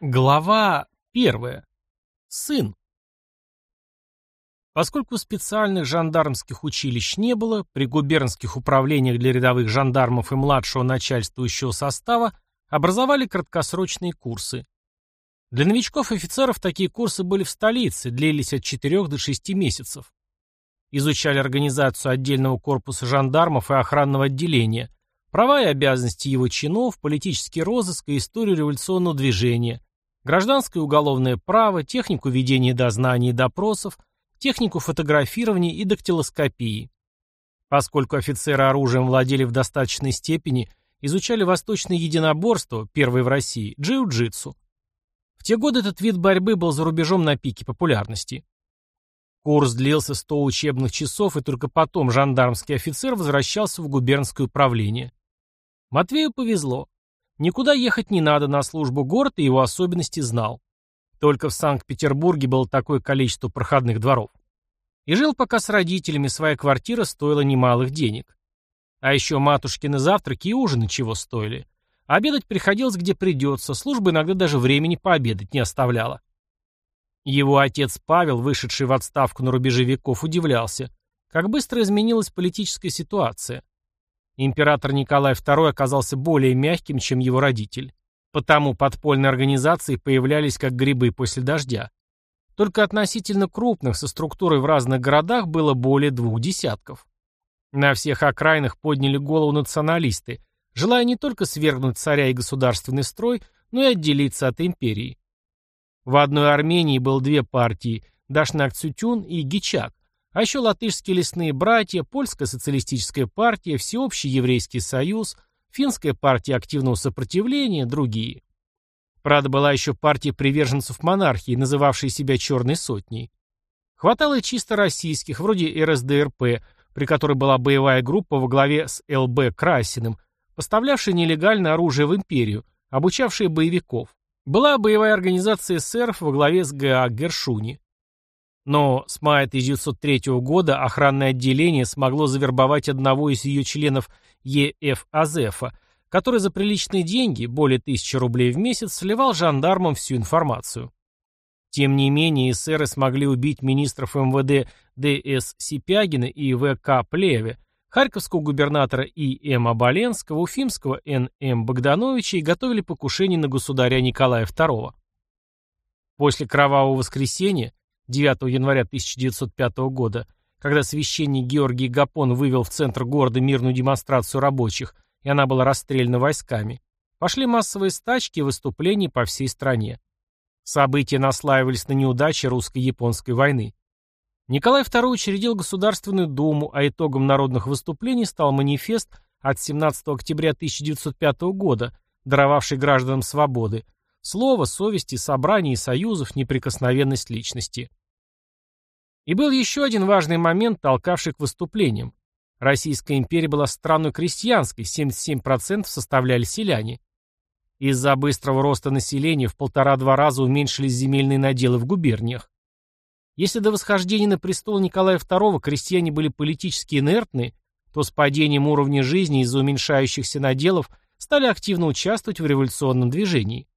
Глава первая. Сын. Поскольку специальных жандармских училищ не было, при губернских управлениях для рядовых жандармов и младшего начальствующего состава образовали краткосрочные курсы. Для новичков-офицеров такие курсы были в столице, длились от 4 до 6 месяцев. Изучали организацию отдельного корпуса жандармов и охранного отделения, права и обязанности его чинов, политический розыск и историю революционного движения – гражданское и уголовное право, технику ведения дознаний и допросов, технику фотографирования и дактилоскопии. Поскольку офицеры оружием владели в достаточной степени, изучали восточное единоборство, первое в России, джиу-джитсу. В те годы этот вид борьбы был за рубежом на пике популярности. Курс длился 100 учебных часов, и только потом жандармский офицер возвращался в губернское управление. Матвею повезло. Никуда ехать не надо на службу, город и его особенности знал. Только в Санкт-Петербурге было такое количество проходных дворов. И жил пока с родителями, своя квартира стоила немалых денег. А еще матушкины завтраки и ужины чего стоили. Обедать приходилось где придется, служба иногда даже времени пообедать не оставляла. Его отец Павел, вышедший в отставку на рубеже веков, удивлялся, как быстро изменилась политическая ситуация. Император Николай II оказался более мягким, чем его родитель. Потому подпольные организации появлялись как грибы после дождя. Только относительно крупных, со структурой в разных городах, было более двух десятков. На всех окраинах подняли голову националисты, желая не только свергнуть царя и государственный строй, но и отделиться от империи. В одной Армении было две партии – Дашнак-Цютюн и Гичак, а еще латышские лесные братья, Польская социалистическая партия, Всеобщий еврейский союз, Финская партия активного сопротивления, другие. Правда, была еще партия приверженцев монархии, называвшая себя «черной сотней». Хватало и чисто российских, вроде РСДРП, при которой была боевая группа во главе с ЛБ Красиным, поставлявшая нелегальное оружие в империю, обучавшая боевиков. Была боевая организация эсеров во главе с ГА Гершуни. Но с мая 1903 года охранное отделение смогло завербовать одного из ее членов Е.Ф. Азефа, который за приличные деньги, более тысячи рублей в месяц, сливал жандармам всю информацию. Тем не менее, эсеры смогли убить министров МВД Д.С. Сипягина и В.К. Плеве, харьковского губернатора И.М. Оболенского, уфимского Н.М. Богдановича и готовили покушение на государя Николая II. После Кровавого воскресенья 9 января 1905 года, когда священник Георгий Гапон вывел в центр города мирную демонстрацию рабочих, и она была расстреляна войсками, пошли массовые стачки и выступления по всей стране. События наслаивались на неудачи русско-японской войны. Николай II учредил Государственную Думу, а итогом народных выступлений стал манифест от 17 октября 1905 года, даровавший гражданам свободы, слово, совести, собраний и союзов, неприкосновенность личности. И был еще один важный момент, толкавший к выступлениям. Российская империя была страной крестьянской, 77% составляли селяне. Из-за быстрого роста населения в полтора-два раза уменьшились земельные наделы в губерниях. Если до восхождения на престол Николая II крестьяне были политически инертны, то с падением уровня жизни из-за уменьшающихся наделов стали активно участвовать в революционном движении.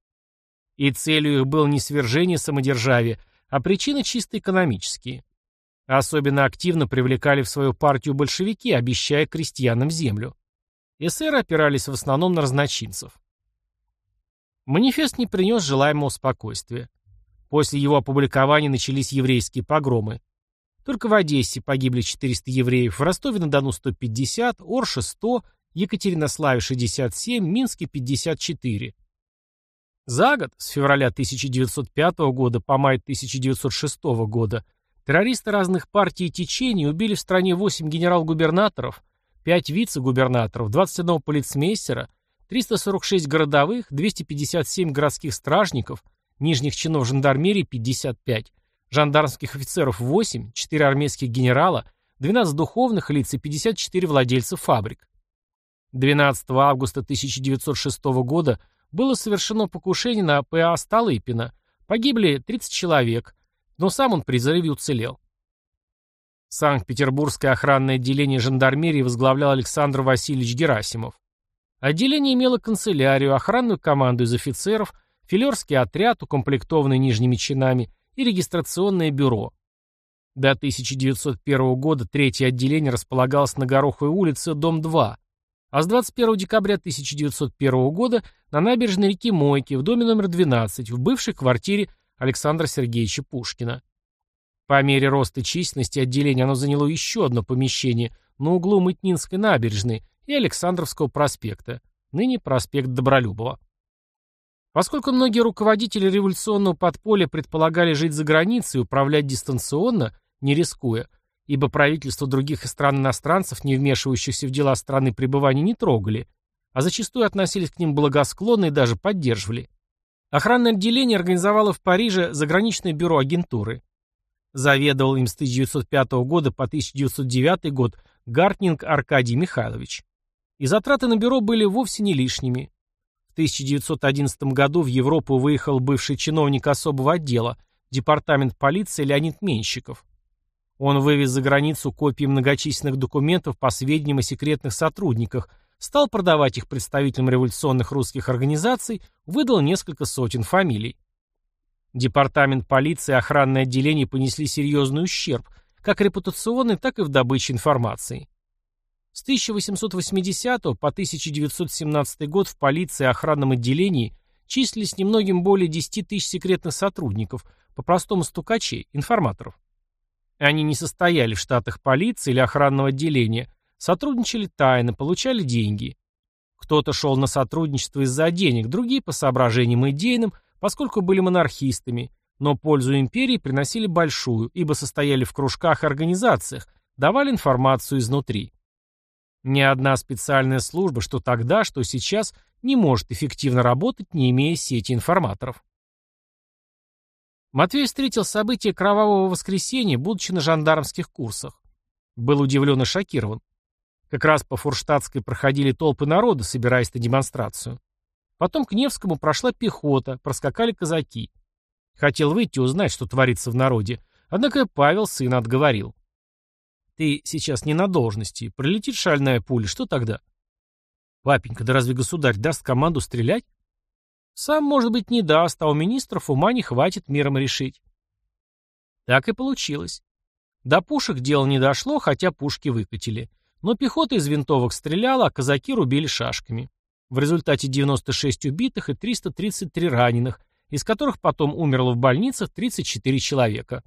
И целью их было не свержение самодержавия, а причины чисто экономические. Особенно активно привлекали в свою партию большевики, обещая крестьянам землю. Эсеры опирались в основном на разночинцев. Манифест не принес желаемого спокойствия. После его опубликования начались еврейские погромы. Только в Одессе погибли 400 евреев, в Ростове-на-Дону 150, Орше 100, Екатеринославе 67, Минске 54. За год, с февраля 1905 года по май 1906 года, Террористы разных партий и течений убили в стране 8 генерал-губернаторов, 5 вице-губернаторов, 21 полицмейстера, 346 городовых, 257 городских стражников, нижних чинов жандармерии 55, жандармских офицеров 8, 4 армейских генерала, 12 духовных лиц и 54 владельцев фабрик. 12 августа 1906 года было совершено покушение на П.А. Столыпина. Погибли 30 человек, но сам он при взрыве уцелел. Санкт-Петербургское охранное отделение жандармерии возглавлял Александр Васильевич Герасимов. Отделение имело канцелярию, охранную команду из офицеров, филерский отряд, укомплектованный нижними чинами, и регистрационное бюро. До 1901 года третье отделение располагалось на Гороховой улице, дом 2, а с 21 декабря 1901 года на набережной реки Мойки в доме номер 12 в бывшей квартире Александра Сергеевича Пушкина. По мере роста численности отделения оно заняло еще одно помещение на углу Мытнинской набережной и Александровского проспекта, ныне проспект Добролюбова. Поскольку многие руководители революционного подполья предполагали жить за границей и управлять дистанционно, не рискуя, ибо правительства других стран иностранцев, не вмешивающихся в дела страны пребывания, не трогали, а зачастую относились к ним благосклонно и даже поддерживали. Охранное отделение организовало в Париже заграничное бюро агентуры. Заведовал им с 1905 года по 1909 год Гартнинг Аркадий Михайлович. И затраты на бюро были вовсе не лишними. В 1911 году в Европу выехал бывший чиновник особого отдела, департамент полиции Леонид Менщиков. Он вывез за границу копии многочисленных документов по сведениям о секретных сотрудниках, стал продавать их представителям революционных русских организаций, выдал несколько сотен фамилий. Департамент полиции и охранное отделение понесли серьезный ущерб, как репутационный, так и в добыче информации. С 1880 по 1917 год в полиции и охранном отделении числились немногим более 10 тысяч секретных сотрудников, по-простому стукачей, информаторов. Они не состояли в штатах полиции или охранного отделения, сотрудничали тайно, получали деньги. Кто-то шел на сотрудничество из-за денег, другие по соображениям идейным, поскольку были монархистами, но пользу империи приносили большую, ибо состояли в кружках и организациях, давали информацию изнутри. Ни одна специальная служба, что тогда, что сейчас, не может эффективно работать, не имея сети информаторов. Матвей встретил события Кровавого воскресенья, будучи на жандармских курсах. Был удивлен и шокирован. Как раз по Фурштадтской проходили толпы народа, собираясь на демонстрацию. Потом к Невскому прошла пехота, проскакали казаки. Хотел выйти узнать, что творится в народе, однако Павел сына отговорил. Ты сейчас не на должности. Прилетит шальная пуля, что тогда? Папенька, да разве государь даст команду стрелять? Сам, может быть, не даст, а у министров ума не хватит миром решить. Так и получилось. До пушек дело не дошло, хотя пушки выкатили. Но пехота из винтовок стреляла, а казаки рубили шашками. В результате 96 убитых и 333 раненых, из которых потом умерло в больницах 34 человека.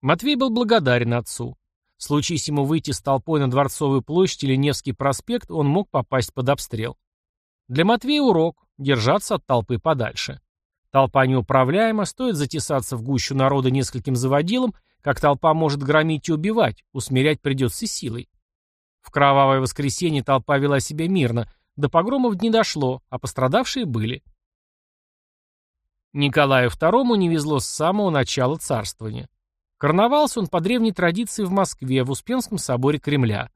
Матвей был благодарен отцу. Случись ему выйти с толпой на Дворцовую площадь или Невский проспект, он мог попасть под обстрел. Для Матвея урок – держаться от толпы подальше. Толпа неуправляема, стоит затесаться в гущу народа нескольким заводилам, как толпа может громить и убивать, усмирять придется силой. В кровавое воскресенье толпа вела себя мирно, до погромов не дошло, а пострадавшие были. Николаю II не везло с самого начала царствования. Карнавался он по древней традиции в Москве, в Успенском соборе Кремля.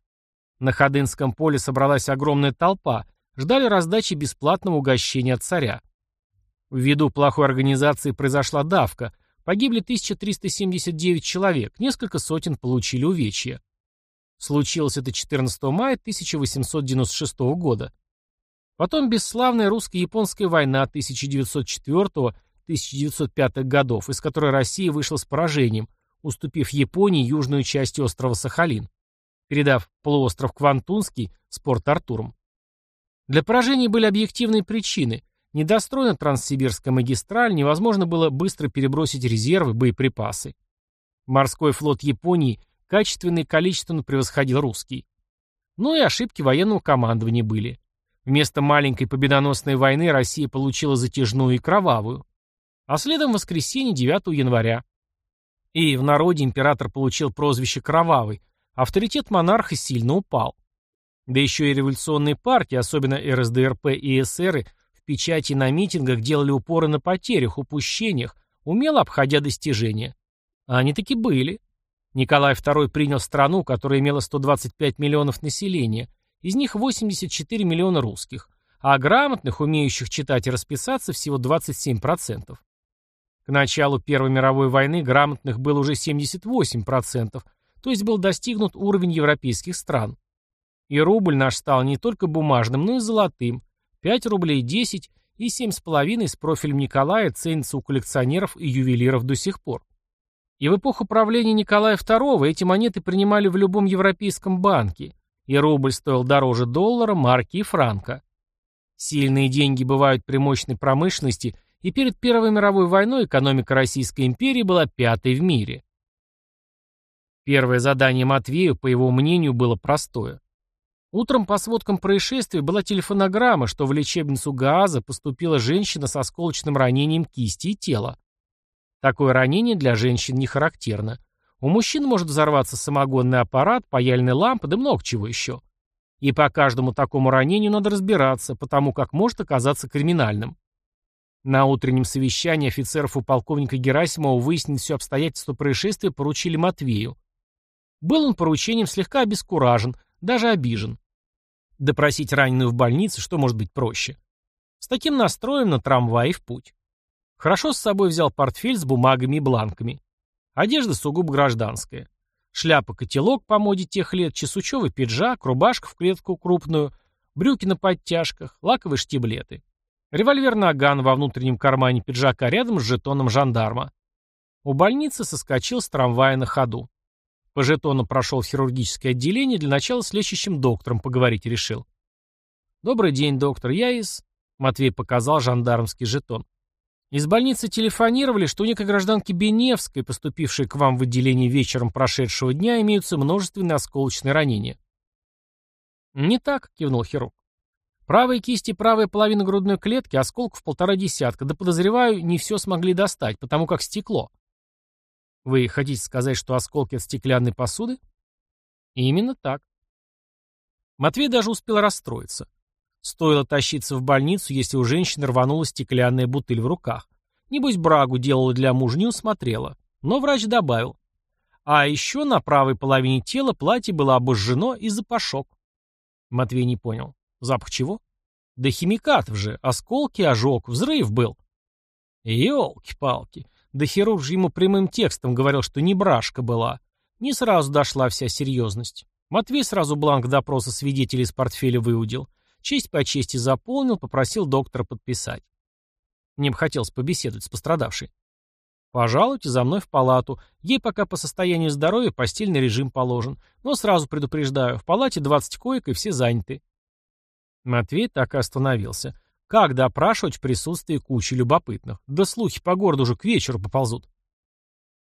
На Ходынском поле собралась огромная толпа, ждали раздачи бесплатного угощения от царя. Ввиду плохой организации произошла давка, погибли 1379 человек, несколько сотен получили увечья. Случилось это 14 мая 1896 года. Потом бесславная русско-японская война 1904-1905 годов, из которой Россия вышла с поражением, уступив Японии южную часть острова Сахалин, передав полуостров Квантунский с Порт-Артуром. Для поражения были объективные причины. Недостроена Транссибирская магистраль, невозможно было быстро перебросить резервы, боеприпасы. Морской флот Японии качественно и количественно превосходил русский. Ну и ошибки военного командования были. Вместо маленькой победоносной войны Россия получила затяжную и кровавую. А следом воскресенье 9 января и в народе император получил прозвище «Кровавый», авторитет монарха сильно упал. Да еще и революционные партии, особенно РСДРП и эсеры, печати на митингах делали упоры на потерях, упущениях, умело обходя достижения. А они таки были. Николай II принял страну, которая имела 125 миллионов населения, из них 84 миллиона русских, а грамотных, умеющих читать и расписаться, всего 27%. К началу Первой мировой войны грамотных было уже 78%, то есть был достигнут уровень европейских стран. И рубль наш стал не только бумажным, но и золотым. 5 рублей 10 и 7,5 с профилем Николая ценится у коллекционеров и ювелиров до сих пор. И в эпоху правления Николая II эти монеты принимали в любом европейском банке, и рубль стоил дороже доллара, марки и франка. Сильные деньги бывают при мощной промышленности, и перед Первой мировой войной экономика Российской империи была пятой в мире. Первое задание Матвею, по его мнению, было простое. Утром по сводкам происшествия была телефонограмма, что в лечебницу ГААЗа поступила женщина с осколочным ранением кисти и тела. Такое ранение для женщин не характерно. У мужчин может взорваться самогонный аппарат, паяльная лампа, да много чего еще. И по каждому такому ранению надо разбираться, потому как может оказаться криминальным. На утреннем совещании офицеров у полковника Герасимова выяснить все обстоятельства происшествия поручили Матвею. Был он поручением слегка обескуражен, даже обижен. Допросить раненую в больнице, что может быть проще? С таким настроем на трамвай в путь. Хорошо с собой взял портфель с бумагами и бланками. Одежда сугубо гражданская. Шляпа-котелок по моде тех лет, чесучевый пиджак, рубашка в клетку крупную, брюки на подтяжках, лаковые штиблеты. Револьвер Наган во внутреннем кармане пиджака рядом с жетоном жандарма. У больницы соскочил с трамвая на ходу. По жетону прошел в хирургическое отделение, для начала с лечащим доктором поговорить решил. «Добрый день, доктор. Я из...» Матвей показал жандармский жетон. «Из больницы телефонировали, что у некой гражданки Беневской, поступившей к вам в отделение вечером прошедшего дня, имеются множественные осколочные ранения». «Не так», — кивнул хирург. «Правой кисти правая половина грудной клетки, осколков полтора десятка, да подозреваю, не все смогли достать, потому как стекло. Вы хотите сказать, что осколки от стеклянной посуды? Именно так. Матвей даже успел расстроиться. Стоило тащиться в больницу, если у женщины рванула стеклянная бутыль в руках. Небось, брагу делала для мужа, не усмотрела. Но врач добавил. А еще на правой половине тела платье было обожжено и запашок. Матвей не понял. Запах чего? Да химикатов же, осколки, ожог, взрыв был. Ёлки-палки. Да хирург же ему прямым текстом говорил, что не брашка была. Не сразу дошла вся серьезность. Матвей сразу бланк допроса свидетелей из портфеля выудил. Честь по чести заполнил, попросил доктора подписать. Мне бы хотелось побеседовать с пострадавшей. Пожалуйте за мной в палату. Ей пока по состоянию здоровья постельный режим положен. Но сразу предупреждаю, в палате 20 коек и все заняты. Матвей так и остановился. Как допрашивать в присутствии кучи любопытных? Да слухи по городу уже к вечеру поползут.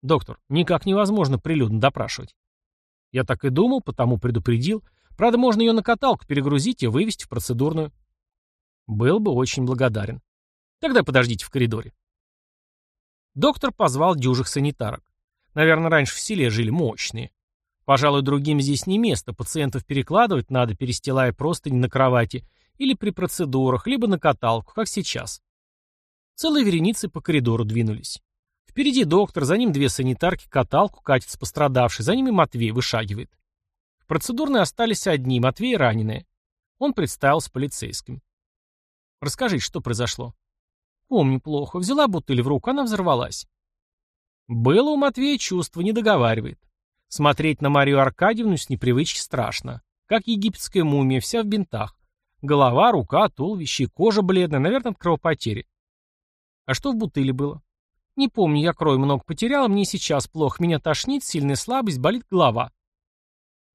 Доктор, никак невозможно прилюдно допрашивать. Я так и думал, потому предупредил. Правда, можно ее на каталку перегрузить и вывести в процедурную. Был бы очень благодарен. Тогда подождите в коридоре. Доктор позвал дюжих санитарок. Наверное, раньше в селе жили мощные. Пожалуй, другим здесь не место, пациентов перекладывать надо, перестилая простыни на кровати, или при процедурах, либо на каталку, как сейчас. Целые вереницы по коридору двинулись. Впереди доктор, за ним две санитарки, каталку катит с пострадавшей, за ними Матвей вышагивает. В процедурной остались одни, Матвей раненые. Он представился полицейским. Расскажите, что произошло? Помню плохо. Взяла бутыль в руку, она взорвалась. Было у Матвея чувство, не договаривает. Смотреть на Марию Аркадьевну с непривычки страшно. Как египетская мумия, вся в бинтах. Голова, рука, туловище, кожа бледная, наверное, от кровопотери. А что в бутыле было? Не помню, я крови много потеряла, мне сейчас плохо, меня тошнит, сильная слабость, болит голова.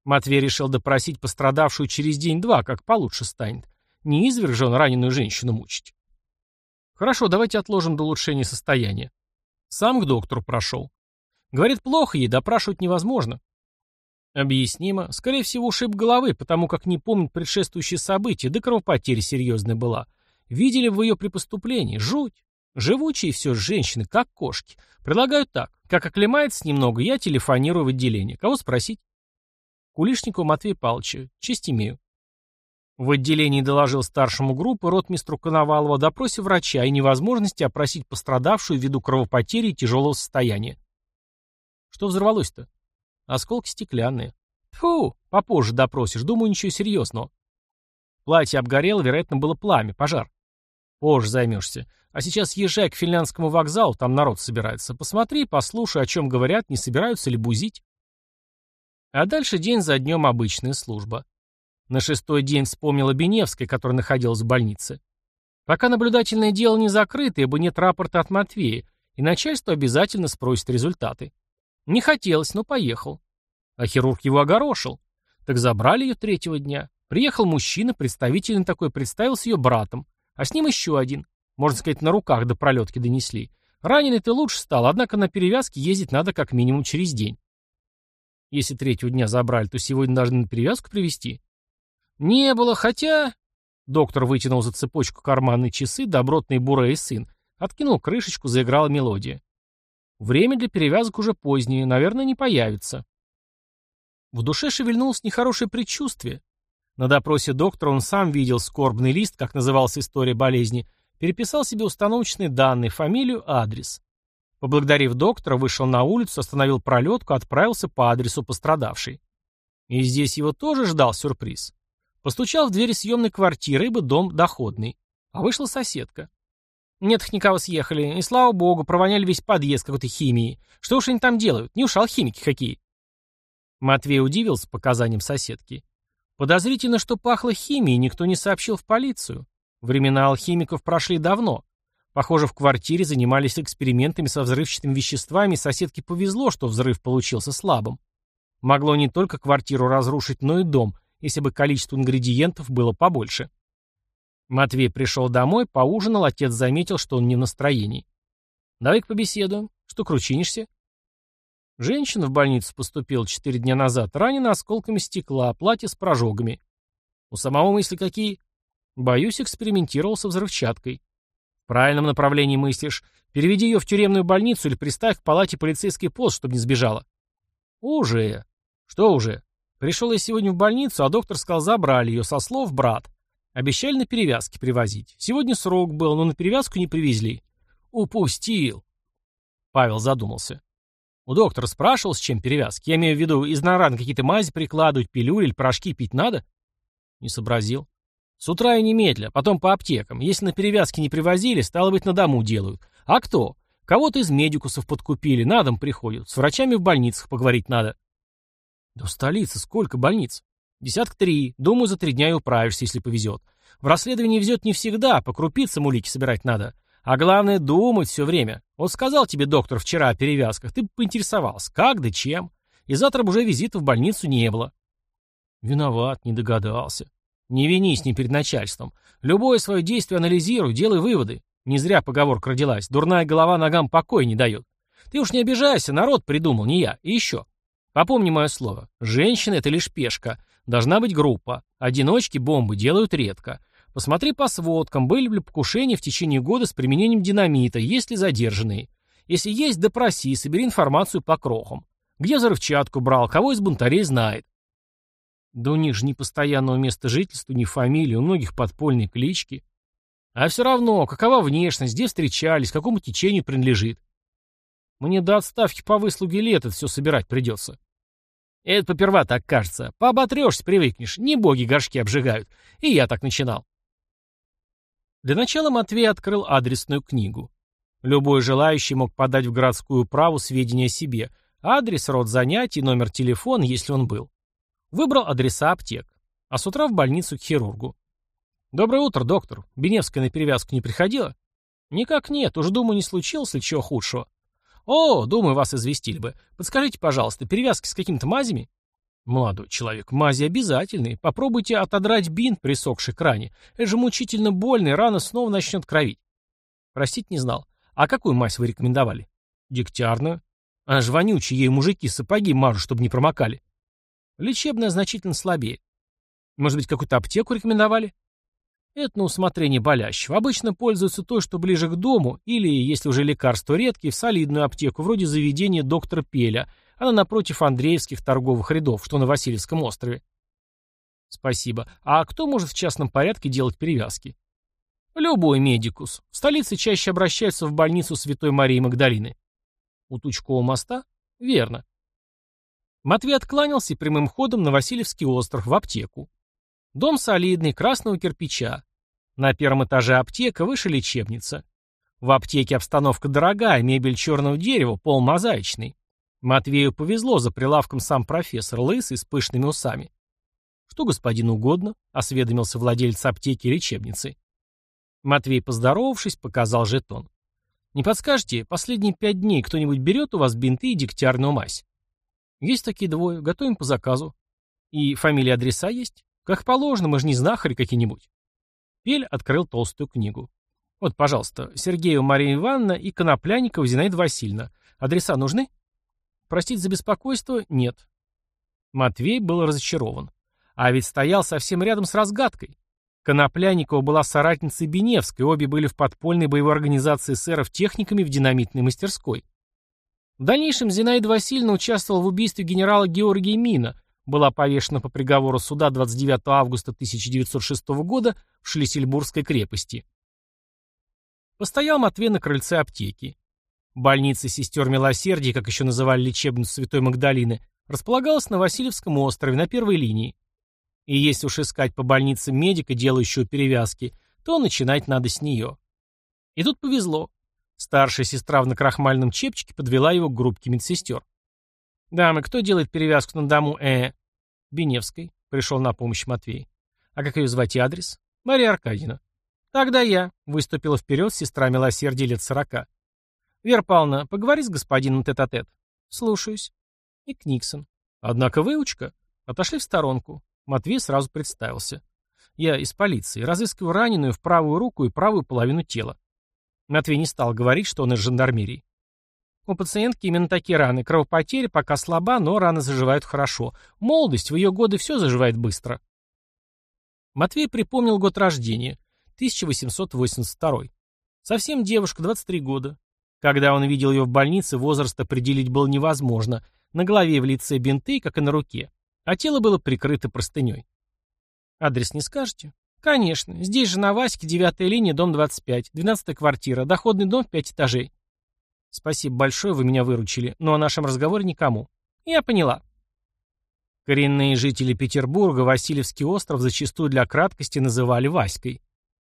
Матвей решил допросить пострадавшую через день-два, как получше станет. Не изверг же он раненую женщину мучить. Хорошо, давайте отложим до улучшения состояния. Сам к доктору прошел. Говорит, плохо ей, допрашивать невозможно. Объяснимо. Скорее всего, ушиб головы, потому как не помнит предшествующие события, да кровопотеря серьезная была. Видели вы ее при поступлении? Жуть. Живучие все женщины, как кошки. Предлагаю так. Как оклемается немного, я телефонирую в отделение. Кого спросить? Кулишнику Матвей Павловича. Честь имею. В отделении доложил старшему группы ротмистру Коновалова о допросе врача и невозможности опросить пострадавшую ввиду кровопотери и тяжелого состояния. Что взорвалось-то? Осколки стеклянные. Фу, попозже допросишь, думаю, ничего серьезного. Платье обгорело, вероятно, было пламя, пожар. Позже займешься. А сейчас езжай к финляндскому вокзалу, там народ собирается. Посмотри, послушай, о чем говорят, не собираются ли бузить. А дальше день за днем обычная служба. На шестой день вспомнила Беневская, которая находилась в больнице. Пока наблюдательное дело не закрыто, ибо нет рапорта от Матвея, и начальство обязательно спросит результаты. Не хотелось, но поехал. А хирург его огорошил. Так забрали ее третьего дня. Приехал мужчина, представительный такой, представился ее братом. А с ним еще один. Можно сказать, на руках до пролетки донесли. Раненый-то лучше стал, однако на перевязке ездить надо как минимум через день. Если третьего дня забрали, то сегодня должны на перевязку привезти. Не было, хотя... Доктор вытянул за цепочку карманные часы, добротный Бурей сын. Откинул крышечку, заиграла мелодия. Время для перевязок уже позднее, наверное, не появится. В душе шевельнулось нехорошее предчувствие. На допросе доктора он сам видел скорбный лист, как называлась история болезни, переписал себе установочные данные, фамилию, адрес. Поблагодарив доктора, вышел на улицу, остановил пролетку, отправился по адресу пострадавшей. И здесь его тоже ждал сюрприз. Постучал в дверь съемной квартиры, ибо дом доходный. А вышла соседка. Нет, их никого съехали, и слава богу, провоняли весь подъезд какой-то химии. Что уж они там делают? Не уж алхимики какие. Матвей удивился показаниям соседки. Подозрительно, что пахло химией, никто не сообщил в полицию. Времена алхимиков прошли давно. Похоже, в квартире занимались экспериментами со взрывчатыми веществами, и соседке повезло, что взрыв получился слабым. Могло не только квартиру разрушить, но и дом, если бы количество ингредиентов было побольше. Матвей пришел домой, поужинал, отец заметил, что он не в настроении. «Давай-ка побеседуем. Что кручинишься?» Женщина в больницу поступила четыре дня назад, ранена осколками стекла, платье с прожогами. У самого мысли какие? Боюсь, экспериментировал со взрывчаткой. В правильном направлении мыслишь. Переведи ее в тюремную больницу или приставь к палате полицейский пост, чтобы не сбежала. Уже. Что уже? Пришел я сегодня в больницу, а доктор сказал, забрали ее, со слов брат. Обещали на перевязке привозить. Сегодня срок был, но на перевязку не привезли. Упустил. Павел задумался. У доктора спрашивал, с чем перевязки. Я имею в виду, из наран какие-то мази прикладывать, пилюли или порошки пить надо? Не сообразил. С утра и немедля, потом по аптекам. Если на перевязки не привозили, стало быть, на дому делают. А кто? Кого-то из медикусов подкупили, на дом приходят. С врачами в больницах поговорить надо. Да в столице сколько больниц? Десятка три. Думаю, за три дня и управишься, если повезет. В расследовании везет не всегда, по крупицам улики собирать надо. А главное, думать все время. Вот сказал тебе доктор вчера о перевязках, ты поинтересовался, как да чем. И завтра бы уже визита в больницу не было. Виноват, не догадался. Не винись ни перед начальством. Любое свое действие анализируй, делай выводы. Не зря поговорка родилась. Дурная голова ногам покоя не дает. Ты уж не обижайся, народ придумал, не я. И еще. Попомни мое слово. Женщина — это лишь пешка. Должна быть группа. Одиночки бомбы делают редко. Посмотри по сводкам, были ли покушения в течение года с применением динамита, есть ли задержанные. Если есть, допроси, собери информацию по крохам. Где взрывчатку брал, кого из бунтарей знает. Да у них же ни постоянного места жительства, ни фамилии, у многих подпольные клички. А все равно, какова внешность, где встречались, какому течению принадлежит. Мне до отставки по выслуге лет это все собирать придется. Это поперва так кажется. Пооботрешься, привыкнешь. Не боги горшки обжигают. И я так начинал. Для начала Матвей открыл адресную книгу. Любой желающий мог подать в городскую праву сведения о себе. Адрес, род занятий, номер телефона, если он был. Выбрал адреса аптек. А с утра в больницу к хирургу. «Доброе утро, доктор. Беневская на перевязку не приходила?» «Никак нет. Уже, думаю, не случилось ли чего худшего». «О, думаю, вас известили бы. Подскажите, пожалуйста, перевязки с какими-то мазями?» «Молодой человек, мази обязательные. Попробуйте отодрать бинт, присохший к ране. Это же мучительно больно, и рана снова начнет кровить». «Простить не знал. А какую мазь вы рекомендовали?» «Дегтярную». Она же вонючая, ей мужики сапоги мажут, чтобы не промокали. Лечебная значительно слабее. Может быть, какую-то аптеку рекомендовали? Это на усмотрение болящего. Обычно пользуются той, что ближе к дому, или, если уже лекарства редкие, в солидную аптеку, вроде заведения доктора Пеля. Она напротив Андреевских торговых рядов, что на Васильевском острове. Спасибо. А кто может в частном порядке делать перевязки? Любой медикус. В столице чаще обращаются в больницу Святой Марии Магдалины. У Тучкового моста? Верно. Матвей откланялся и прямым ходом на Васильевский остров в аптеку. Дом солидный, красного кирпича. На первом этаже аптека, выше лечебница. В аптеке обстановка дорогая, мебель черного дерева, пол мозаичный. Матвею повезло, за прилавком сам профессор, лысый, с пышными усами. «Что господину угодно?» — осведомился владелец аптеки лечебницы. Матвей, поздоровавшись, показал жетон. «Не подскажете, последние пять дней кто-нибудь берет у вас бинты и дегтярную мазь?» «Есть такие двое, готовим по заказу». «И фамилия адреса есть?» «Как положено, мы же не знахари какие-нибудь». Пель открыл толстую книгу. «Вот, пожалуйста, Сергею Мария Ивановна и Конопляникова Зинаида Васильевна. Адреса нужны?» «Простите за беспокойство, нет». Матвей был разочарован. А ведь стоял совсем рядом с разгадкой. Конопляникова была соратницей Беневской, обе были в подпольной боевой организации эсеров техниками в динамитной мастерской. В дальнейшем Зинаида Васильевна участвовала в убийстве генерала Георгия Мина, была повешена по приговору суда 29 августа 1906 года в Шлиссельбургской крепости. Постоял Матвей на крыльце аптеки. Больница сестер Милосердия, как еще называли лечебницу Святой Магдалины, располагалась на Васильевском острове на первой линии. И если уж искать по больнице медика, делающего перевязки, то начинать надо с нее. И тут повезло. Старшая сестра в накрахмальном чепчике подвела его к группке медсестер. «Дамы, кто делает перевязку на дому э «Беневской», — пришел на помощь Матвей. «А как ее звать и адрес?» «Мария Аркадьевна». «Тогда я», — выступила вперед сестра милосердия лет сорока. «Вера Павловна, поговори с господином тет-а-тет». -тет. «Слушаюсь». И Книксон. «Однако выучка». Отошли в сторонку. Матвей сразу представился. «Я из полиции. Разыскиваю раненую в правую руку и правую половину тела». Матвей не стал говорить, что он из жандармерии. У пациентки именно такие раны. Кровопотеря пока слаба, но раны заживают хорошо. Молодость, в ее годы все заживает быстро. Матвей припомнил год рождения. 1882. Совсем девушка, 23 года. Когда он видел ее в больнице, возраст определить было невозможно. На голове и в лице бинты, как и на руке а тело было прикрыто простыней. «Адрес не скажете?» «Конечно. Здесь же на Ваське, девятая линия, дом 25, двенадцатая квартира, доходный дом в пять этажей». «Спасибо большое, вы меня выручили, но о нашем разговоре никому». «Я поняла». Коренные жители Петербурга Васильевский остров зачастую для краткости называли Васькой.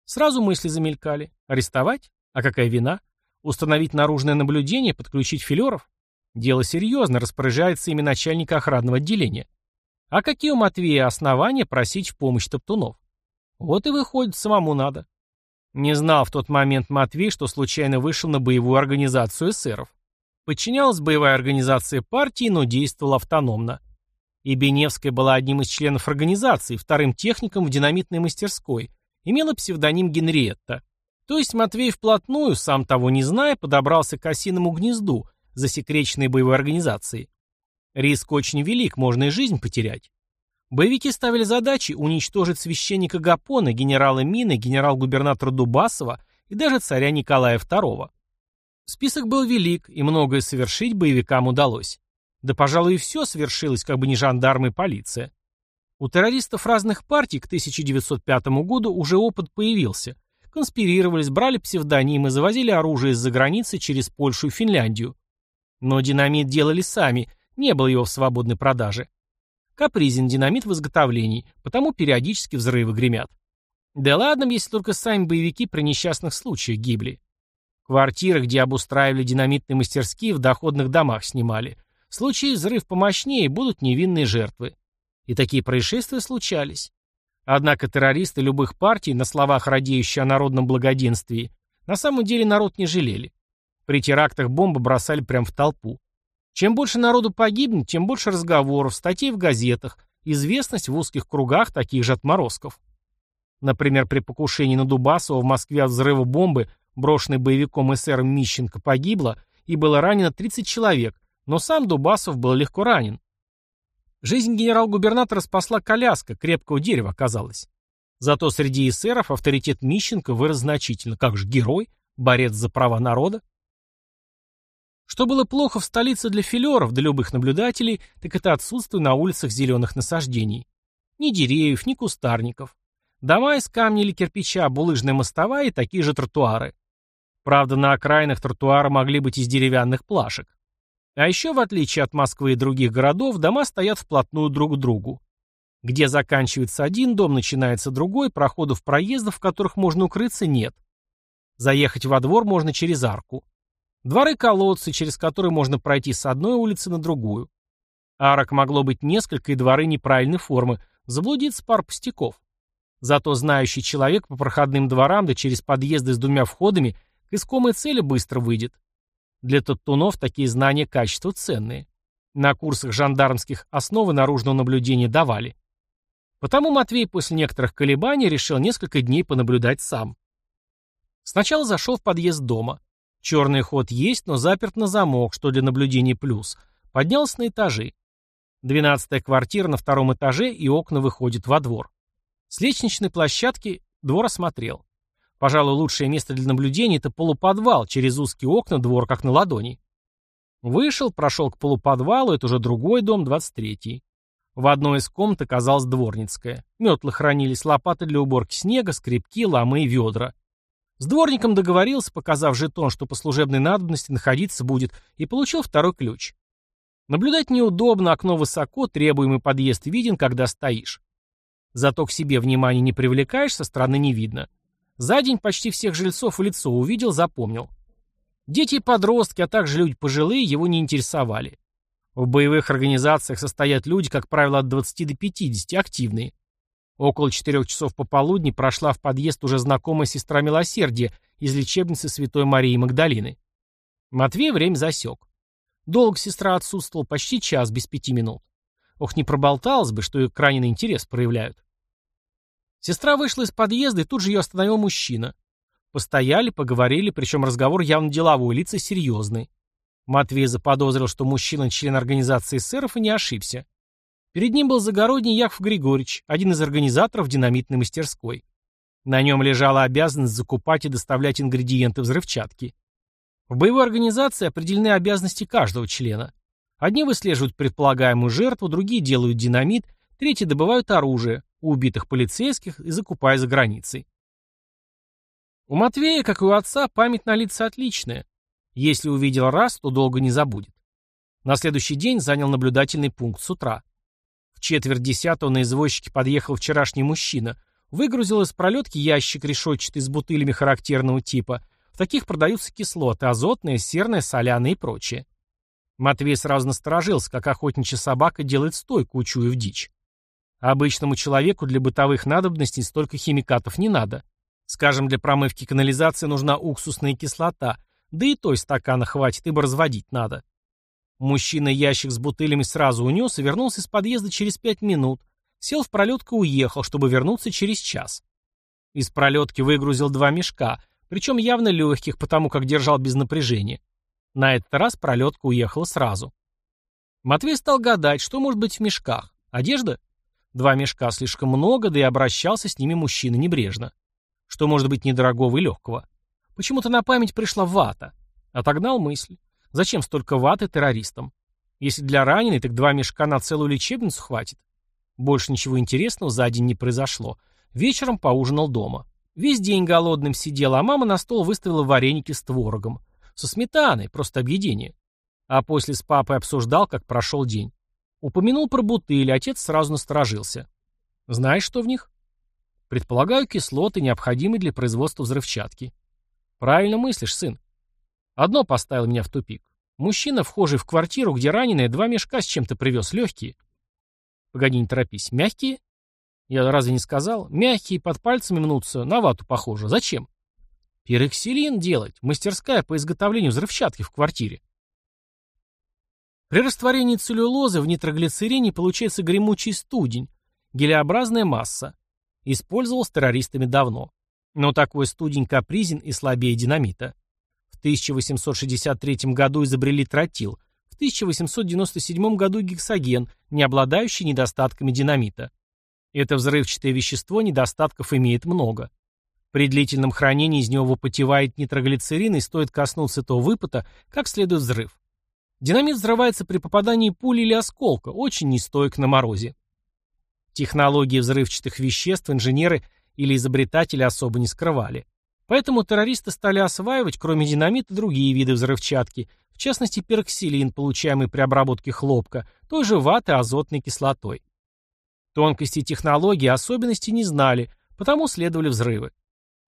Сразу мысли замелькали. Арестовать? А какая вина? Установить наружное наблюдение, подключить филеров? Дело серьезно, распоряжается ими начальника охранного отделения. А какие у Матвея основания просить в помощь топтунов? Вот и выходит, самому надо. Не знал в тот момент Матвей, что случайно вышел на боевую организацию эсеров. Подчинялась боевая организация партии, но действовала автономно. И Беневская была одним из членов организации, вторым техником в динамитной мастерской, имела псевдоним Генриетта. То есть Матвей вплотную, сам того не зная, подобрался к осиному гнезду, засекреченной боевой организации. Риск очень велик, можно и жизнь потерять. Боевики ставили задачи уничтожить священника Гапона, генерала Мины, генерал-губернатора Дубасова и даже царя Николая II. Список был велик, и многое совершить боевикам удалось. Да, пожалуй, и все совершилось, как бы не жандармы и полиция. У террористов разных партий к 1905 году уже опыт появился. Конспирировались, брали псевдонимы, завозили оружие из-за границы через Польшу и Финляндию. Но динамит делали сами, не было его в свободной продаже. Капризен динамит в изготовлении, потому периодически взрывы гремят. Да ладно, если только сами боевики при несчастных случаях гибли. Квартиры, где обустраивали динамитные мастерские, в доходных домах снимали. В случае взрыв помощнее будут невинные жертвы. И такие происшествия случались. Однако террористы любых партий, на словах радеющие о народном благоденствии, на самом деле народ не жалели. При терактах бомбы бросали прямо в толпу. Чем больше народу погибнет, тем больше разговоров, статей в газетах, известность в узких кругах таких же отморозков. Например, при покушении на Дубасова в Москве от взрыва бомбы, брошенной боевиком СР Мищенко, погибло и было ранено 30 человек, но сам Дубасов был легко ранен. Жизнь генерал-губернатора спасла коляска, крепкого дерева оказалась. Зато среди эсеров авторитет Мищенко вырос значительно, как же герой, борец за права народа. Что было плохо в столице для филеров, для любых наблюдателей, так это отсутствие на улицах зеленых насаждений. Ни деревьев, ни кустарников. Дома из камня или кирпича, булыжная мостовая и такие же тротуары. Правда, на окраинах тротуара могли быть из деревянных плашек. А еще, в отличие от Москвы и других городов, дома стоят вплотную друг к другу. Где заканчивается один дом, начинается другой, проходов-проездов, в которых можно укрыться, нет. Заехать во двор можно через арку. Дворы-колодцы, через которые можно пройти с одной улицы на другую. Арок могло быть несколько и дворы неправильной формы, заблудиться пар пустяков. Зато знающий человек по проходным дворам да через подъезды с двумя входами к искомой цели быстро выйдет. Для топтунов такие знания качества ценные. На курсах жандармских основы наружного наблюдения давали. Потому Матвей после некоторых колебаний решил несколько дней понаблюдать сам. Сначала зашел в подъезд дома. Черный ход есть, но заперт на замок, что для наблюдения плюс. Поднялся на этажи. Двенадцатая квартира на втором этаже, и окна выходят во двор. С лестничной площадки двор осмотрел. Пожалуй, лучшее место для наблюдения – это полуподвал, через узкие окна двор как на ладони. Вышел, прошел к полуподвалу, это уже другой дом, 23-й. В одной из комнат оказалась дворницкая. Метлы хранились, лопаты для уборки снега, скребки, ломы и ведра. С дворником договорился, показав жетон, что по служебной надобности находиться будет, и получил второй ключ. Наблюдать неудобно, окно высоко, требуемый подъезд виден, когда стоишь. Зато к себе внимания не привлекаешь, со стороны не видно. За день почти всех жильцов в лицо увидел, запомнил. Дети и подростки, а также люди пожилые, его не интересовали. В боевых организациях состоят люди, как правило, от 20 до 50, активные. Около четырех часов пополудни прошла в подъезд уже знакомая сестра Милосердия из лечебницы Святой Марии Магдалины. Матвей время засек. Долго сестра отсутствовала, почти час, без пяти минут. Ох, не проболталась бы, что ее крайне на интерес проявляют. Сестра вышла из подъезда, и тут же ее остановил мужчина. Постояли, поговорили, причем разговор явно деловой, лица серьезные. Матвей заподозрил, что мужчина член организации эсеров и не ошибся. Перед ним был Загородний Яков Григорьевич, один из организаторов динамитной мастерской. На нем лежала обязанность закупать и доставлять ингредиенты взрывчатки. В боевой организации определены обязанности каждого члена. Одни выслеживают предполагаемую жертву, другие делают динамит, третьи добывают оружие у убитых полицейских и закупая за границей. У Матвея, как и у отца, память на лица отличная. Если увидел раз, то долго не забудет. На следующий день занял наблюдательный пункт с утра. В четверть десятого на извозчике подъехал вчерашний мужчина, выгрузил из пролетки ящик решетчатый с бутылями характерного типа. В таких продаются кислоты, азотные, серные, соляные и прочее. Матвей сразу насторожился, как охотничья собака делает стойку, учуяв дичь. Обычному человеку для бытовых надобностей столько химикатов не надо. Скажем, для промывки канализации нужна уксусная кислота, да и той стакана хватит, ибо разводить надо. Мужчина ящик с бутылями сразу унес и вернулся из подъезда через пять минут. Сел в пролетку и уехал, чтобы вернуться через час. Из пролетки выгрузил два мешка, причем явно легких, потому как держал без напряжения. На этот раз пролетка уехала сразу. Матвей стал гадать, что может быть в мешках. Одежда? Два мешка слишком много, да и обращался с ними мужчина небрежно. Что может быть недорогого и легкого? Почему-то на память пришла вата. Отогнал мысль. Зачем столько ваты террористам? Если для раненой, так два мешка на целую лечебницу хватит. Больше ничего интересного за день не произошло. Вечером поужинал дома. Весь день голодным сидел, а мама на стол выставила вареники с творогом. Со сметаной, просто объедение. А после с папой обсуждал, как прошел день. Упомянул про бутыли, отец сразу насторожился. Знаешь, что в них? Предполагаю, кислоты, необходимые для производства взрывчатки. Правильно мыслишь, сын. Одно поставило меня в тупик. Мужчина, вхожий в квартиру, где раненые, два мешка с чем-то привез, легкие. Погоди, не торопись. Мягкие? Я разве не сказал? Мягкие, под пальцами мнутся, на вату похоже. Зачем? Пироксилин делать. Мастерская по изготовлению взрывчатки в квартире. При растворении целлюлозы в нитроглицерине получается гремучий студень, гелеобразная масса. Использовался террористами давно. Но такой студень капризен и слабее динамита. В 1863 году изобрели тротил, в 1897 году гексоген, не обладающий недостатками динамита. Это взрывчатое вещество недостатков имеет много. При длительном хранении из него выпотевает нитроглицерин и стоит коснуться этого выпота, как следует взрыв. Динамит взрывается при попадании пули или осколка, очень нестойк на морозе. Технологии взрывчатых веществ инженеры или изобретатели особо не скрывали. Поэтому террористы стали осваивать, кроме динамита, другие виды взрывчатки, в частности пероксилин, получаемый при обработке хлопка, той же ваты азотной кислотой. Тонкости технологии особенности не знали, потому следовали взрывы.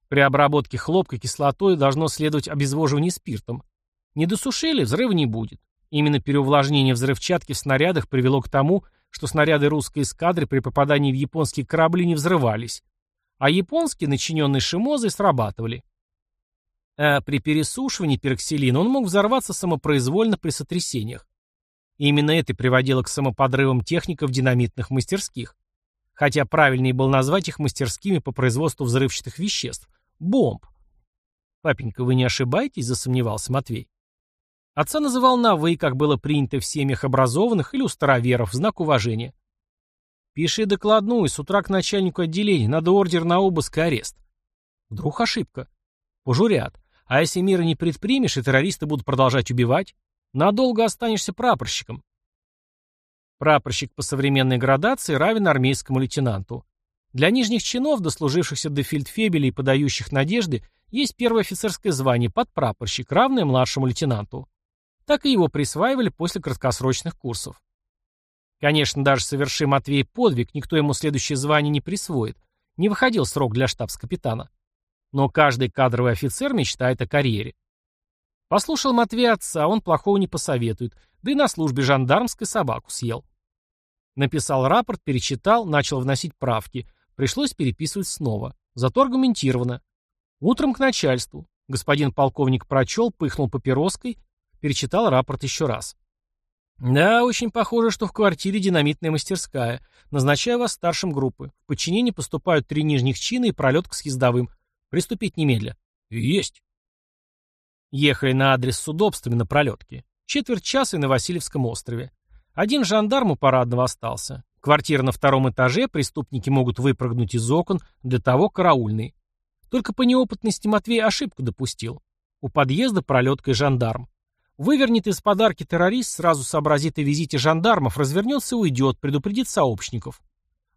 При обработке хлопка кислотой должно следовать обезвоживание спиртом. Не досушили, взрыва не будет. Именно переувлажнение взрывчатки в снарядах привело к тому, что снаряды русской эскадры при попадании в японские корабли не взрывались, а японские, начиненные шимозой, срабатывали. А при пересушивании пероксилина он мог взорваться самопроизвольно при сотрясениях. именно это приводило к самоподрывам техников динамитных мастерских. Хотя правильнее было назвать их мастерскими по производству взрывчатых веществ – бомб. «Папенька, вы не ошибаетесь?» – засомневался Матвей. Отца называл на «вы», как было принято в семьях образованных или у староверов, знак уважения. «Пиши докладную, с утра к начальнику отделения, надо ордер на обыск и арест». Вдруг ошибка. Пожурят. А если мира не предпримешь, и террористы будут продолжать убивать, надолго останешься прапорщиком. Прапорщик по современной градации равен армейскому лейтенанту. Для нижних чинов, дослужившихся до фельдфебеля и подающих надежды, есть первое офицерское звание подпрапорщик, равное младшему лейтенанту так и его присваивали после краткосрочных курсов. Конечно, даже совершив Матвей подвиг, никто ему следующее звание не присвоит. Не выходил срок для штабс-капитана. Но каждый кадровый офицер мечтает о карьере. Послушал Матвей отца, он плохого не посоветует, да и на службе жандармской собаку съел. Написал рапорт, перечитал, начал вносить правки. Пришлось переписывать снова. Зато аргументированно. Утром к начальству. Господин полковник прочел, пыхнул папироской Перечитал рапорт еще раз. «Да, очень похоже, что в квартире динамитная мастерская. Назначаю вас старшим группы. В подчинение поступают три нижних чина и пролетка с ездовым. Приступить немедля». «Есть». Ехали на адрес с удобствами на пролетке. Четверть часа и на Васильевском острове. Один жандарм у парадного остался. Квартира на втором этаже, преступники могут выпрыгнуть из окон, для того караульный. Только по неопытности Матвей ошибку допустил. У подъезда пролетка и жандарм. Вывернет из подарки террорист, сразу сообразит о визите жандармов, развернется и уйдет, предупредит сообщников.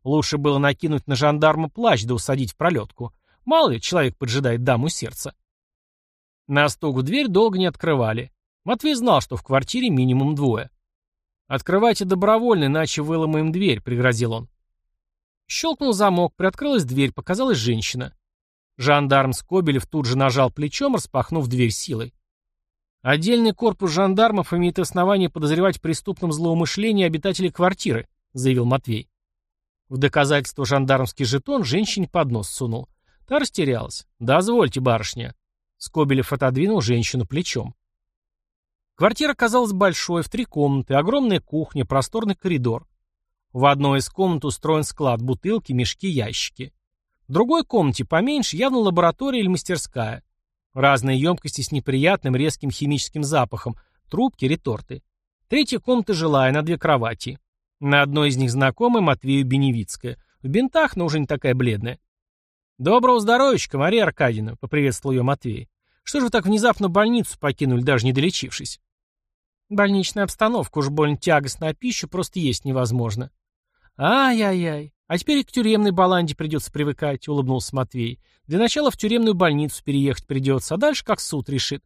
Лучше было накинуть на жандарма плащ да усадить в пролетку. Мало ли, человек поджидает даму сердца. На стук дверь долго не открывали. Матвей знал, что в квартире минимум двое. «Открывайте добровольно, иначе выломаем дверь», — пригрозил он. Щелкнул замок, приоткрылась дверь, показалась женщина. Жандарм Скобелев тут же нажал плечом, распахнув дверь силой. Отдельный корпус жандармов имеет основание подозревать в преступном злоумышлении обитателей квартиры, заявил Матвей. В доказательство жандармский жетон женщине под нос сунул. Та растерялась. «Дозвольте, барышня». Скобелев отодвинул женщину плечом. Квартира оказалась большой, в три комнаты, огромная кухня, просторный коридор. В одной из комнат устроен склад, бутылки, мешки, ящики. В другой комнате поменьше, явно лаборатория или мастерская. Разные емкости с неприятным резким химическим запахом, трубки, реторты. Третья комната жилая, на две кровати. На одной из них знакомая Матвею Беневицкая. В бинтах, но уже не такая бледная. «Доброго здоровичка, Мария Аркадьевна», — поприветствовал ее Матвей. «Что же вы так внезапно больницу покинули, даже не долечившись?» «Больничная обстановка, уж больно тягостная пищу, просто есть невозможно». «Ай-яй-яй, а теперь и к тюремной баланде придется привыкать», — улыбнулся Матвей. «Для начала в тюремную больницу переехать придется, а дальше как суд решит».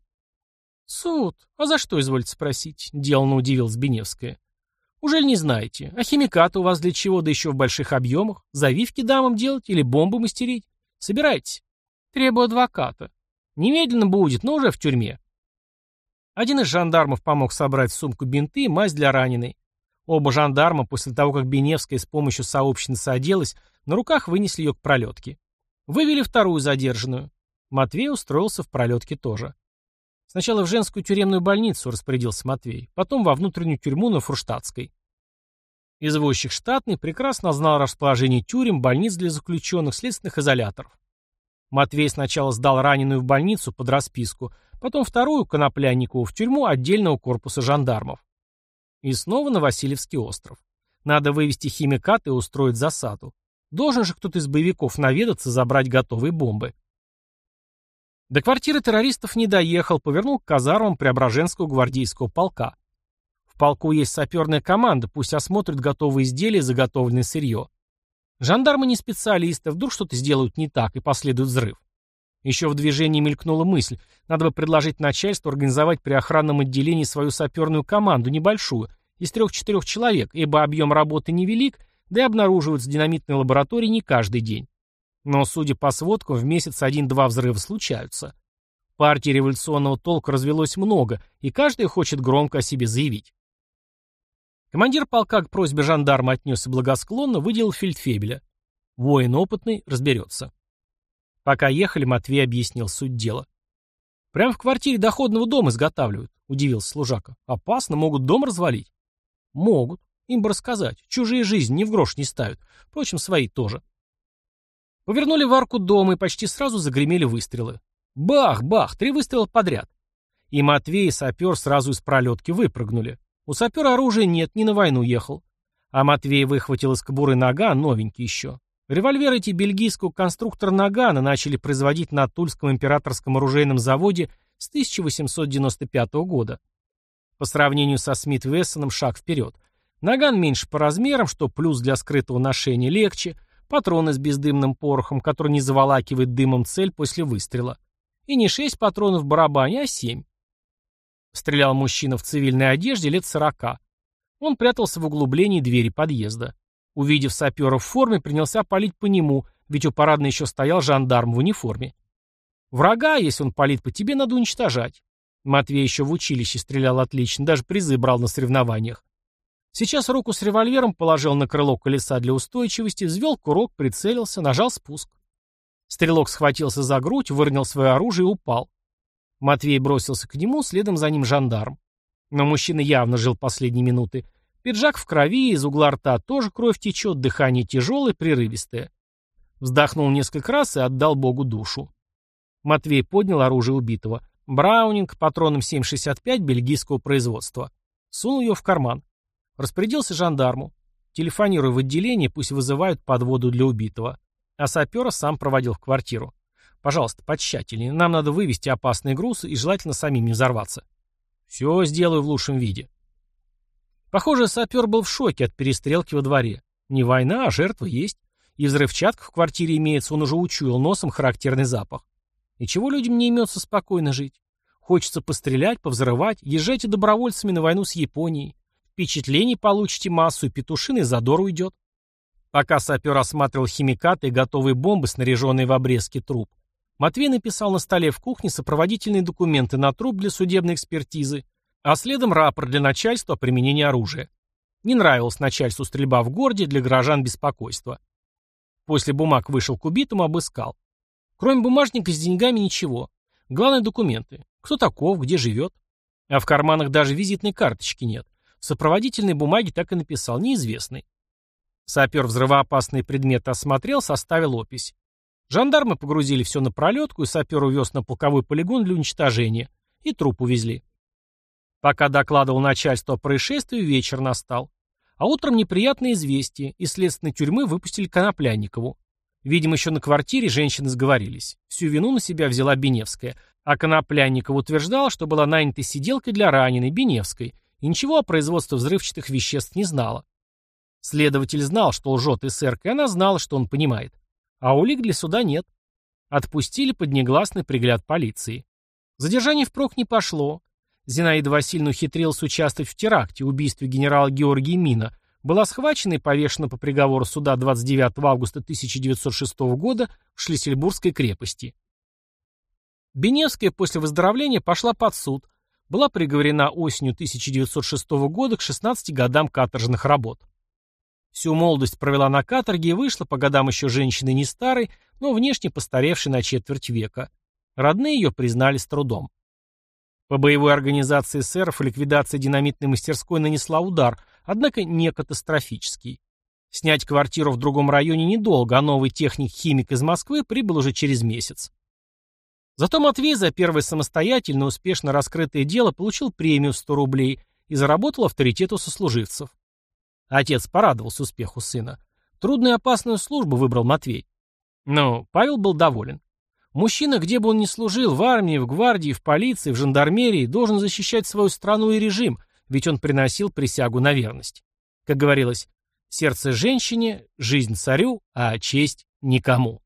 «Суд? А за что, извольте спросить?» — деланно удивилась Беневская. «Ужель не знаете? А химикаты у вас для чего, да еще в больших объемах? Завивки дамам делать или бомбы мастерить? Собирайтесь. Требую адвоката. Немедленно будет, но уже в тюрьме». Один из жандармов помог собрать в сумку бинты и мазь для раненой. Оба жандарма, после того, как Беневская с помощью сообщницы оделась, на руках вынесли ее к пролетке. Вывели вторую задержанную. Матвей устроился в пролетке тоже. Сначала в женскую тюремную больницу распорядился Матвей, потом во внутреннюю тюрьму на Фурштадтской. Извозчик штатный прекрасно знал расположение тюрем, больниц для заключенных, следственных изоляторов. Матвей сначала сдал раненую в больницу под расписку, потом вторую, Конопляникову, в тюрьму отдельного корпуса жандармов. И снова на Васильевский остров. Надо вывести химикат и устроить засаду. Должен же кто-то из боевиков наведаться, забрать готовые бомбы. До квартиры террористов не доехал, повернул к казармам Преображенского гвардейского полка. В полку есть саперная команда, пусть осмотрят готовые изделия, заготовленное сырье. Жандармы не специалисты, вдруг что-то сделают не так и последует взрыв. Еще в движении мелькнула мысль, надо бы предложить начальству организовать при охранном отделении свою саперную команду, небольшую, из трех-четырех человек, ибо объем работы невелик, да и обнаруживаются динамитные лаборатории не каждый день. Но, судя по сводкам, в месяц один-два взрыва случаются. Партий революционного толка развелось много, и каждый хочет громко о себе заявить. Командир полка к просьбе жандарма отнесся благосклонно, выделил фельдфебеля. Воин опытный, разберется. Пока ехали, Матвей объяснил суть дела. «Прямо в квартире доходного дома изготавливают», — удивился служака. «Опасно, могут дом развалить». «Могут. Им бы рассказать. Чужие жизни ни в грош не ставят. Впрочем, свои тоже». Повернули в арку дома и почти сразу загремели выстрелы. Бах, бах, три выстрела подряд. И Матвей, и сапер сразу из пролетки выпрыгнули. У сапера оружия нет, не на войну ехал. А Матвей выхватил из кобуры нога, новенький еще. Револьвер эти бельгийского конструктора Нагана начали производить на Тульском императорском оружейном заводе с 1895 года. По сравнению со Смит Вессоном шаг вперед. Наган меньше по размерам, что плюс для скрытого ношения легче, патроны с бездымным порохом, который не заволакивает дымом цель после выстрела. И не шесть патронов в барабане, а семь. Стрелял мужчина в цивильной одежде лет сорока. Он прятался в углублении двери подъезда. Увидев сапера в форме, принялся палить по нему, ведь у парадной еще стоял жандарм в униформе. Врага, если он палит по тебе, надо уничтожать. Матвей еще в училище стрелял отлично, даже призы брал на соревнованиях. Сейчас руку с револьвером положил на крыло колеса для устойчивости, взвел курок, прицелился, нажал спуск. Стрелок схватился за грудь, выронил свое оружие и упал. Матвей бросился к нему, следом за ним жандарм. Но мужчина явно жил последние минуты. Пиджак в крови, из угла рта тоже кровь течет, дыхание тяжелое, прерывистое. Вздохнул несколько раз и отдал Богу душу. Матвей поднял оружие убитого. Браунинг патроном 7,65 бельгийского производства. Сунул ее в карман. Распорядился жандарму. Телефонируй в отделение, пусть вызывают подводу для убитого. А сапера сам проводил в квартиру. Пожалуйста, потщательнее. Нам надо вывести опасные грузы и желательно самим не взорваться. Все сделаю в лучшем виде. Похоже, сапер был в шоке от перестрелки во дворе. Не война, а жертва есть. И взрывчатка в квартире имеется, он уже учуял носом характерный запах. И чего людям не имется спокойно жить? Хочется пострелять, повзрывать, езжайте добровольцами на войну с Японией. Впечатлений получите массу, и петушиный задор уйдет. Пока сапер осматривал химикаты и готовые бомбы, снаряженные в обрезке труб, Матвей написал на столе в кухне сопроводительные документы на труп для судебной экспертизы, а следом рапорт для начальства о применении оружия. Не нравилась начальству стрельба в городе, для горожан беспокойство. После бумаг вышел к убитому, обыскал. Кроме бумажника с деньгами ничего. Главные документы. Кто таков, где живет. А в карманах даже визитной карточки нет. В сопроводительной бумаге так и написал, неизвестный. Сапер взрывоопасные предметы осмотрел, составил опись. Жандармы погрузили все на пролетку, и сапер увез на полковой полигон для уничтожения. И труп увезли. Пока докладывал начальство о происшествии, вечер настал. А утром неприятное известие. Из следственной тюрьмы выпустили Коноплянникову. Видимо, еще на квартире женщины сговорились. Всю вину на себя взяла Беневская. А Коноплянникова утверждала, что была нанятой сиделкой для раненой Беневской и ничего о производстве взрывчатых веществ не знала. Следователь знал, что лжет СРК, и она знала, что он понимает. А улик для суда нет. Отпустили под негласный пригляд полиции. Задержание впрок не пошло. Зинаида Васильевна ухитрилась участвовать в теракте, убийстве генерала Георгия Мина, была схвачена и повешена по приговору суда 29 августа 1906 года в Шлиссельбургской крепости. Беневская после выздоровления пошла под суд, была приговорена осенью 1906 года к 16 годам каторжных работ. Всю молодость провела на каторге и вышла, по годам еще женщины не старой, но внешне постаревшей на четверть века. Родные ее признали с трудом. По боевой организации эсеров ликвидация динамитной мастерской нанесла удар, однако не катастрофический. Снять квартиру в другом районе недолго, а новый техник-химик из Москвы прибыл уже через месяц. Зато Матвей за первое самостоятельно успешно раскрытое дело получил премию в 100 рублей и заработал авторитет у сослуживцев. Отец порадовался успеху сына. Трудную и опасную службу выбрал Матвей. Но Павел был доволен. Мужчина, где бы он ни служил, в армии, в гвардии, в полиции, в жандармерии, должен защищать свою страну и режим, ведь он приносил присягу на верность. Как говорилось, сердце женщине, жизнь царю, а честь никому.